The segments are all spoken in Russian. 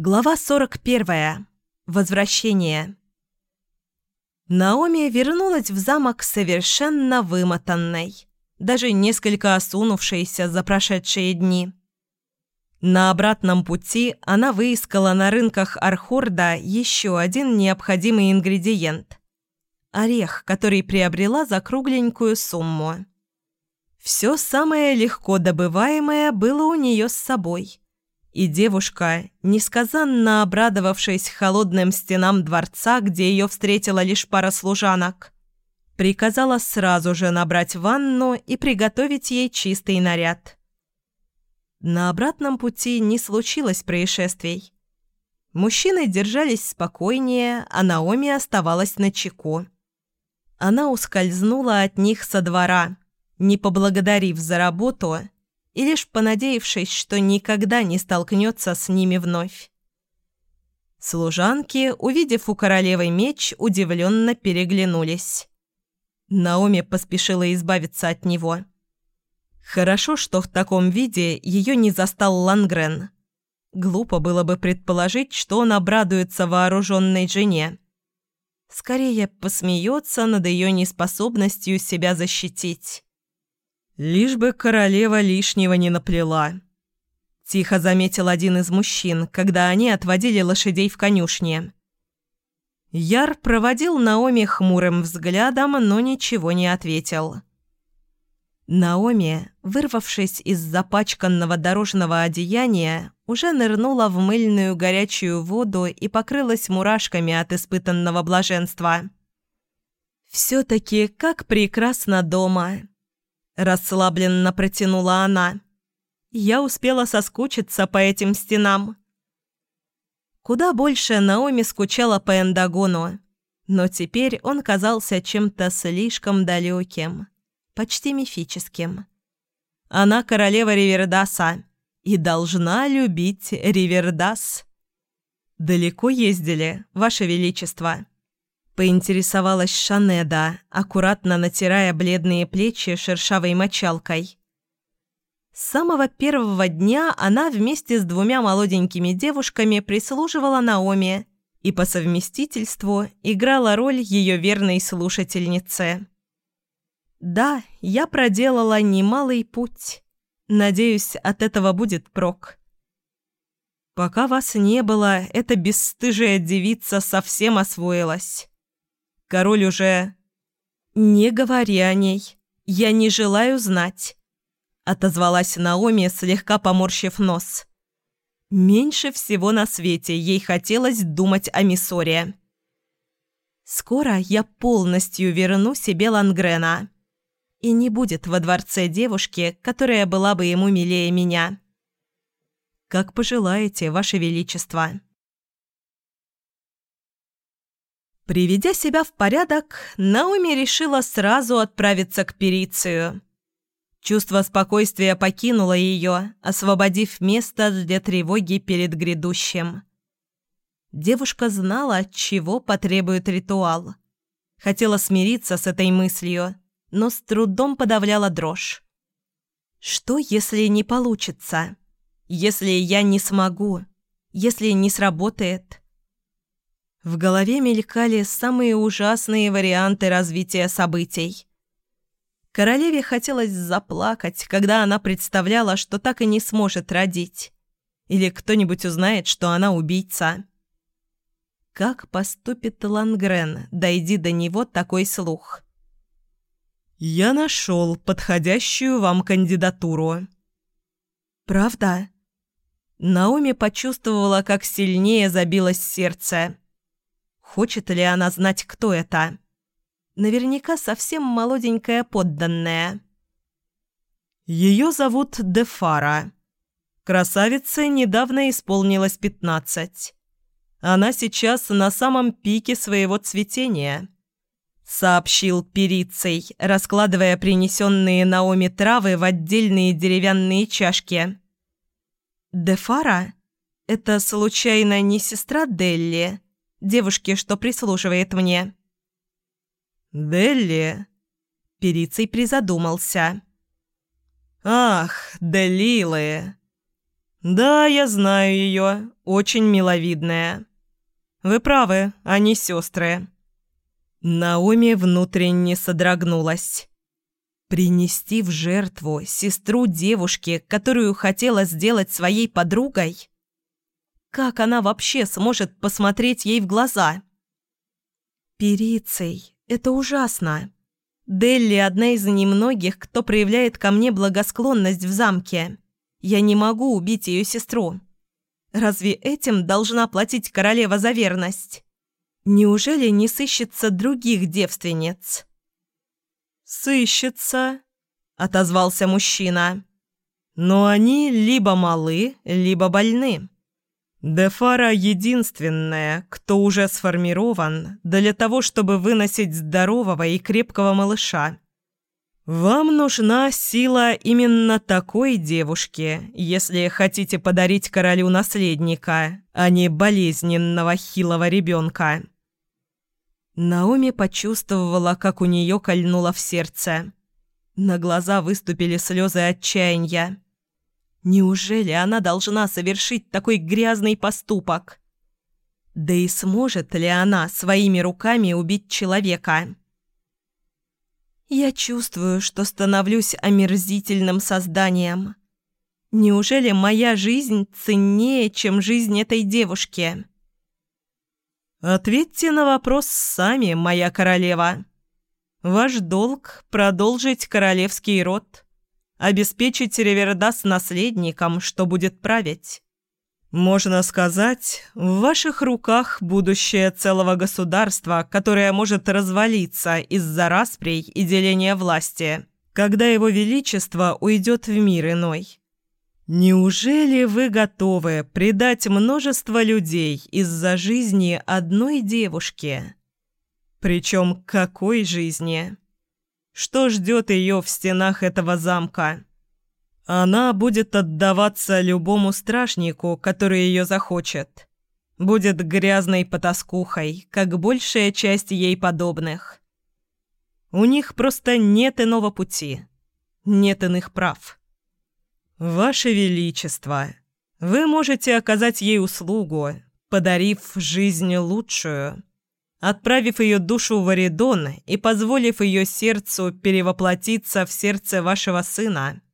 Глава 41. Возвращение. Наоми вернулась в замок совершенно вымотанной, даже несколько осунувшейся за прошедшие дни. На обратном пути она выискала на рынках Архорда еще один необходимый ингредиент – орех, который приобрела за кругленькую сумму. Все самое легко добываемое было у нее с собой – и девушка, несказанно обрадовавшись холодным стенам дворца, где ее встретила лишь пара служанок, приказала сразу же набрать ванну и приготовить ей чистый наряд. На обратном пути не случилось происшествий. Мужчины держались спокойнее, а Наоми оставалась на чеку. Она ускользнула от них со двора, не поблагодарив за работу – и лишь понадеявшись, что никогда не столкнется с ними вновь. Служанки, увидев у королевы меч, удивленно переглянулись. Наоми поспешила избавиться от него. Хорошо, что в таком виде ее не застал Лангрен. Глупо было бы предположить, что он обрадуется вооруженной жене. Скорее посмеется над ее неспособностью себя защитить. «Лишь бы королева лишнего не наплела», – тихо заметил один из мужчин, когда они отводили лошадей в конюшне. Яр проводил Наоми хмурым взглядом, но ничего не ответил. Наоми, вырвавшись из запачканного дорожного одеяния, уже нырнула в мыльную горячую воду и покрылась мурашками от испытанного блаженства. «Все-таки как прекрасно дома!» Расслабленно протянула она. Я успела соскучиться по этим стенам. Куда больше Наоми скучала по Эндагону, но теперь он казался чем-то слишком далеким, почти мифическим. Она королева Ривердаса и должна любить Ривердас. «Далеко ездили, Ваше Величество?» Поинтересовалась Шанеда, аккуратно натирая бледные плечи шершавой мочалкой. С самого первого дня она вместе с двумя молоденькими девушками прислуживала Наоми и по совместительству играла роль ее верной слушательницы. «Да, я проделала немалый путь. Надеюсь, от этого будет прок». Пока вас не было, эта бесстыжая девица совсем освоилась. Король уже... «Не говори о ней. Я не желаю знать», — отозвалась Наоми, слегка поморщив нос. Меньше всего на свете ей хотелось думать о Миссоре. «Скоро я полностью верну себе Лангрена. И не будет во дворце девушки, которая была бы ему милее меня». «Как пожелаете, Ваше Величество». Приведя себя в порядок, Наоми решила сразу отправиться к Перицию. Чувство спокойствия покинуло ее, освободив место для тревоги перед грядущим. Девушка знала, чего потребует ритуал. Хотела смириться с этой мыслью, но с трудом подавляла дрожь. «Что, если не получится? Если я не смогу? Если не сработает?» В голове мелькали самые ужасные варианты развития событий. Королеве хотелось заплакать, когда она представляла, что так и не сможет родить. Или кто-нибудь узнает, что она убийца. Как поступит Лангрен, дойди до него такой слух? «Я нашел подходящую вам кандидатуру». «Правда?» Наоми почувствовала, как сильнее забилось сердце. Хочет ли она знать, кто это? Наверняка совсем молоденькая подданная. Ее зовут Дефара. Красавице недавно исполнилось пятнадцать. Она сейчас на самом пике своего цветения. Сообщил Перицей, раскладывая принесенные Наоми травы в отдельные деревянные чашки. «Дефара? Это, случайно, не сестра Делли?» Девушки, что прислушивает мне». «Делли?» Перицей призадумался. «Ах, Делилы!» «Да, я знаю ее. Очень миловидная. Вы правы, они сестры». Наоми внутренне содрогнулась. Принести в жертву сестру девушки, которую хотела сделать своей подругой? Как она вообще сможет посмотреть ей в глаза? Перицей, это ужасно. Делли – одна из немногих, кто проявляет ко мне благосклонность в замке. Я не могу убить ее сестру. Разве этим должна платить королева за верность? Неужели не сыщется других девственниц? «Сыщется», — отозвался мужчина. «Но они либо малы, либо больны. Дефара единственная, кто уже сформирован для того, чтобы выносить здорового и крепкого малыша. Вам нужна сила именно такой девушки, если хотите подарить королю наследника, а не болезненного хилого ребенка. Наоми почувствовала, как у нее кольнуло в сердце. На глаза выступили слезы отчаяния. Неужели она должна совершить такой грязный поступок? Да и сможет ли она своими руками убить человека? Я чувствую, что становлюсь омерзительным созданием. Неужели моя жизнь ценнее, чем жизнь этой девушки? Ответьте на вопрос сами, моя королева. Ваш долг – продолжить королевский род, обеспечить Ревердас наследником, что будет править. Можно сказать, в ваших руках будущее целого государства, которое может развалиться из-за расприй и деления власти, когда его величество уйдет в мир иной. Неужели вы готовы предать множество людей из-за жизни одной девушки? Причем какой жизни? Что ждет ее в стенах этого замка? Она будет отдаваться любому страшнику, который ее захочет. Будет грязной потаскухой, как большая часть ей подобных. У них просто нет иного пути. Нет иных прав. Ваше Величество, вы можете оказать ей услугу, подарив жизнь лучшую, отправив ее душу в Аридон и позволив ее сердцу перевоплотиться в сердце вашего сына –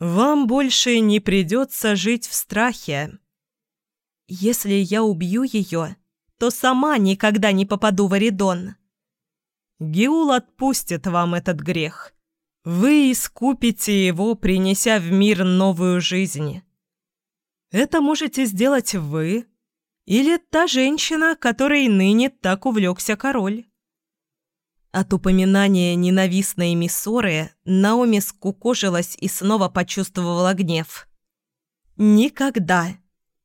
вам больше не придется жить в страхе. Если я убью ее, то сама никогда не попаду в Аридон. Геул отпустит вам этот грех. Вы искупите его, принеся в мир новую жизнь. Это можете сделать вы или та женщина, которой ныне так увлекся король. От упоминания ненавистной миссоры Наоми скукожилась и снова почувствовала гнев. «Никогда,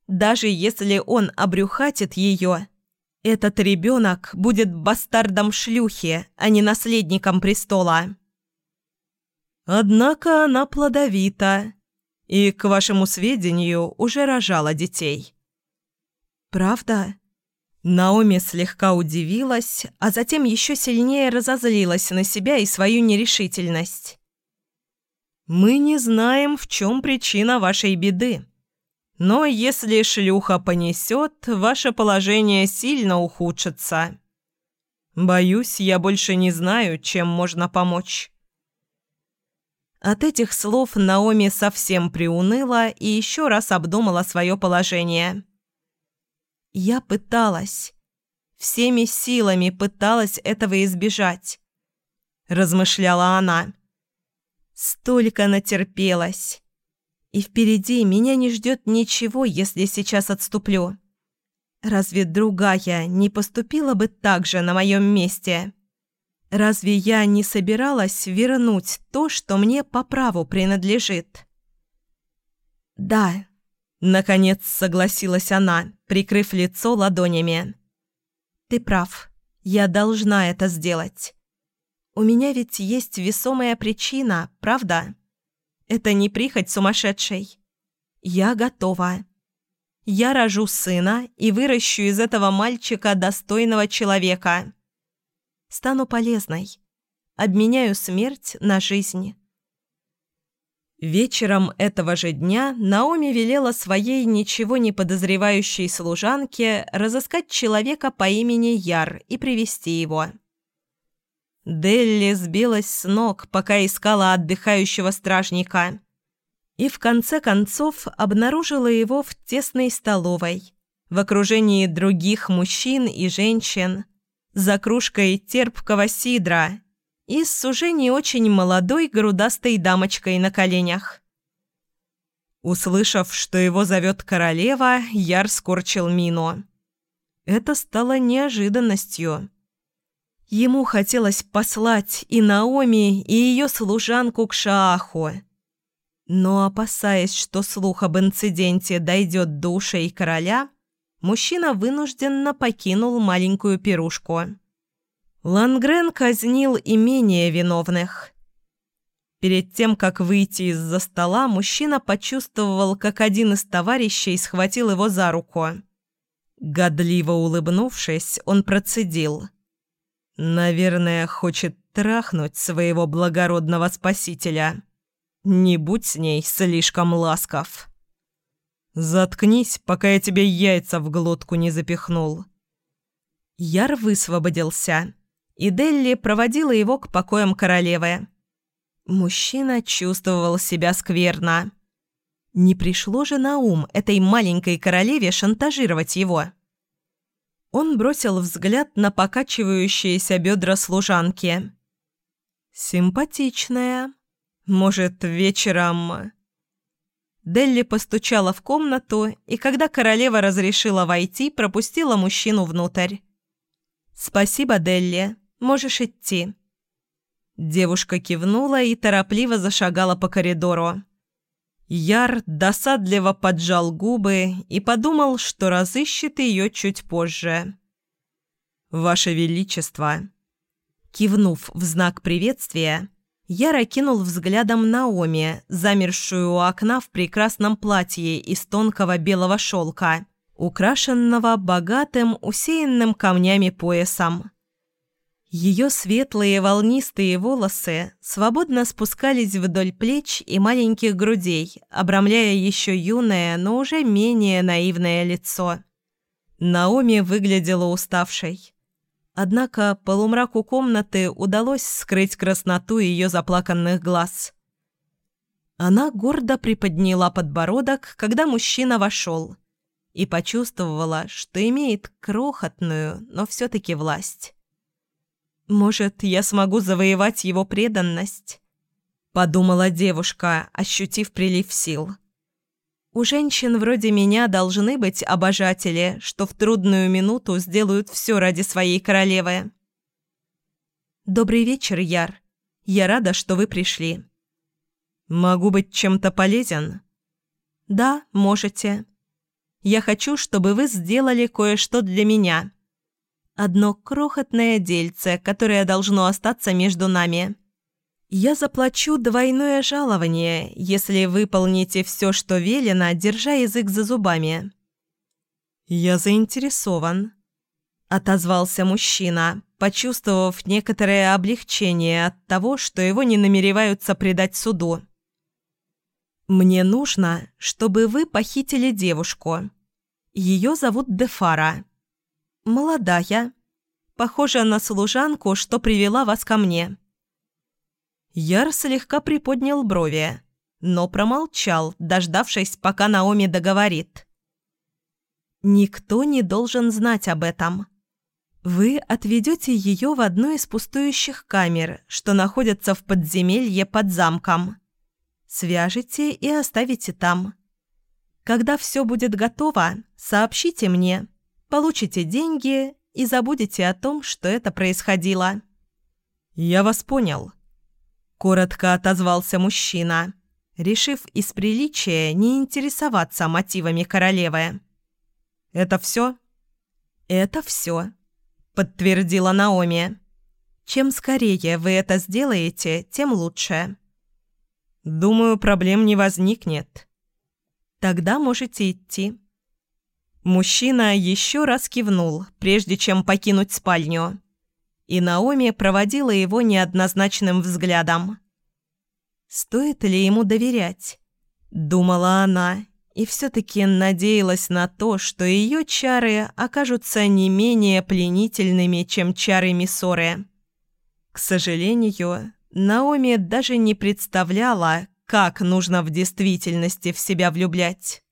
даже если он обрюхатит ее, этот ребенок будет бастардом шлюхи, а не наследником престола». «Однако она плодовита и, к вашему сведению, уже рожала детей». «Правда?» Наоми слегка удивилась, а затем еще сильнее разозлилась на себя и свою нерешительность. «Мы не знаем, в чем причина вашей беды. Но если шлюха понесет, ваше положение сильно ухудшится. Боюсь, я больше не знаю, чем можно помочь». От этих слов Наоми совсем приуныла и еще раз обдумала свое положение. Я пыталась. Всеми силами пыталась этого избежать. Размышляла она. Столько натерпелась. И впереди меня не ждет ничего, если сейчас отступлю. Разве другая не поступила бы так же на моем месте? Разве я не собиралась вернуть то, что мне по праву принадлежит? Да, Наконец согласилась она, прикрыв лицо ладонями. «Ты прав. Я должна это сделать. У меня ведь есть весомая причина, правда? Это не прихоть сумасшедшей. Я готова. Я рожу сына и выращу из этого мальчика достойного человека. Стану полезной. Обменяю смерть на жизнь». Вечером этого же дня Наоми велела своей ничего не подозревающей служанке разыскать человека по имени Яр и привести его. Делли сбилась с ног, пока искала отдыхающего стражника, и в конце концов обнаружила его в тесной столовой, в окружении других мужчин и женщин, за кружкой терпкого сидра и с уже не очень молодой грудастой дамочкой на коленях. Услышав, что его зовет королева, Яр скорчил мину. Это стало неожиданностью. Ему хотелось послать и Наоми, и ее служанку к Шааху. Но, опасаясь, что слух об инциденте дойдет до ушей короля, мужчина вынужденно покинул маленькую пирушку. Лангрен казнил и менее виновных. Перед тем, как выйти из-за стола, мужчина почувствовал, как один из товарищей схватил его за руку. Годливо улыбнувшись, он процедил. «Наверное, хочет трахнуть своего благородного спасителя. Не будь с ней слишком ласков». «Заткнись, пока я тебе яйца в глотку не запихнул». Яр высвободился и Делли проводила его к покоям королевы. Мужчина чувствовал себя скверно. Не пришло же на ум этой маленькой королеве шантажировать его. Он бросил взгляд на покачивающиеся бедра служанки. «Симпатичная. Может, вечером...» Делли постучала в комнату, и когда королева разрешила войти, пропустила мужчину внутрь. «Спасибо, Делли. Можешь идти». Девушка кивнула и торопливо зашагала по коридору. Яр досадливо поджал губы и подумал, что разыщет ее чуть позже. «Ваше Величество!» Кивнув в знак приветствия, Яр окинул взглядом Наоми, замершую у окна в прекрасном платье из тонкого белого шелка, украшенного богатым, усеянным камнями поясом. Ее светлые волнистые волосы свободно спускались вдоль плеч и маленьких грудей, обрамляя еще юное, но уже менее наивное лицо. Наоми выглядела уставшей. Однако полумраку комнаты удалось скрыть красноту ее заплаканных глаз. Она гордо приподняла подбородок, когда мужчина вошел, и почувствовала, что имеет крохотную, но все-таки власть. «Может, я смогу завоевать его преданность?» – подумала девушка, ощутив прилив сил. «У женщин вроде меня должны быть обожатели, что в трудную минуту сделают все ради своей королевы». «Добрый вечер, Яр. Я рада, что вы пришли». «Могу быть чем-то полезен?» «Да, можете. Я хочу, чтобы вы сделали кое-что для меня» одно крохотное дельце, которое должно остаться между нами. Я заплачу двойное жалование, если выполните все, что велено, держа язык за зубами». «Я заинтересован», — отозвался мужчина, почувствовав некоторое облегчение от того, что его не намереваются предать суду. «Мне нужно, чтобы вы похитили девушку. Ее зовут Дефара. «Молодая. Похожа на служанку, что привела вас ко мне». Яр слегка приподнял брови, но промолчал, дождавшись, пока Наоми договорит. «Никто не должен знать об этом. Вы отведете ее в одну из пустующих камер, что находятся в подземелье под замком. Свяжете и оставите там. Когда все будет готово, сообщите мне» получите деньги и забудете о том, что это происходило». «Я вас понял», – коротко отозвался мужчина, решив из приличия не интересоваться мотивами королевы. «Это все?» «Это все», – подтвердила Наоми. «Чем скорее вы это сделаете, тем лучше». «Думаю, проблем не возникнет». «Тогда можете идти». Мужчина еще раз кивнул, прежде чем покинуть спальню. И Наоми проводила его неоднозначным взглядом. Стоит ли ему доверять? Думала она, и все-таки надеялась на то, что ее чары окажутся не менее пленительными, чем чары Миссоры. К сожалению, Наоми даже не представляла, как нужно в действительности в себя влюблять.